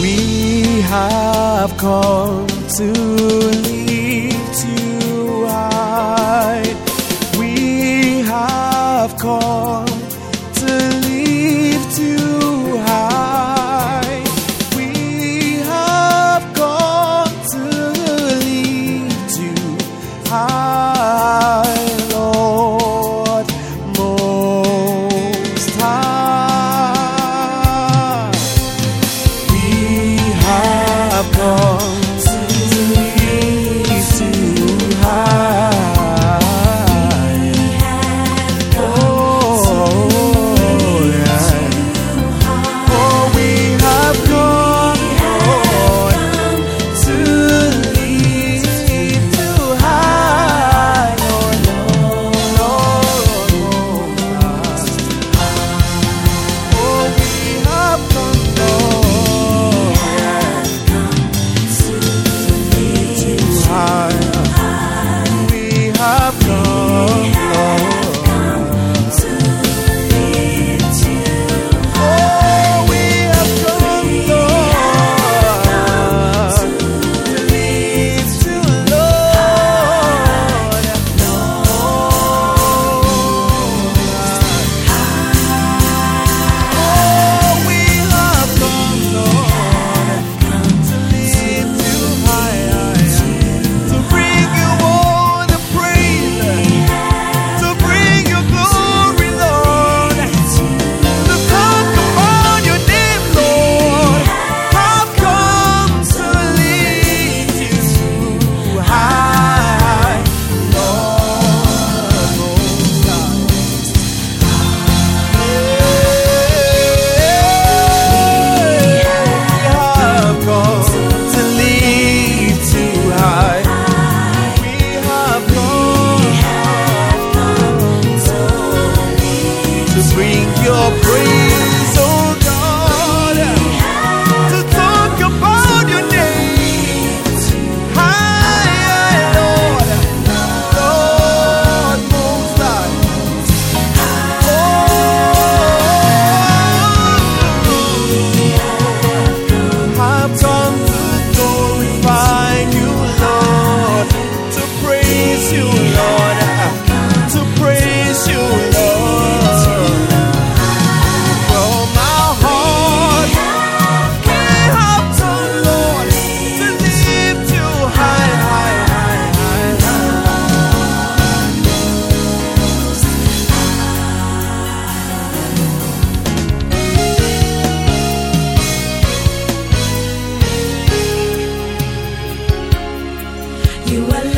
We have come to to bring your praise. You are.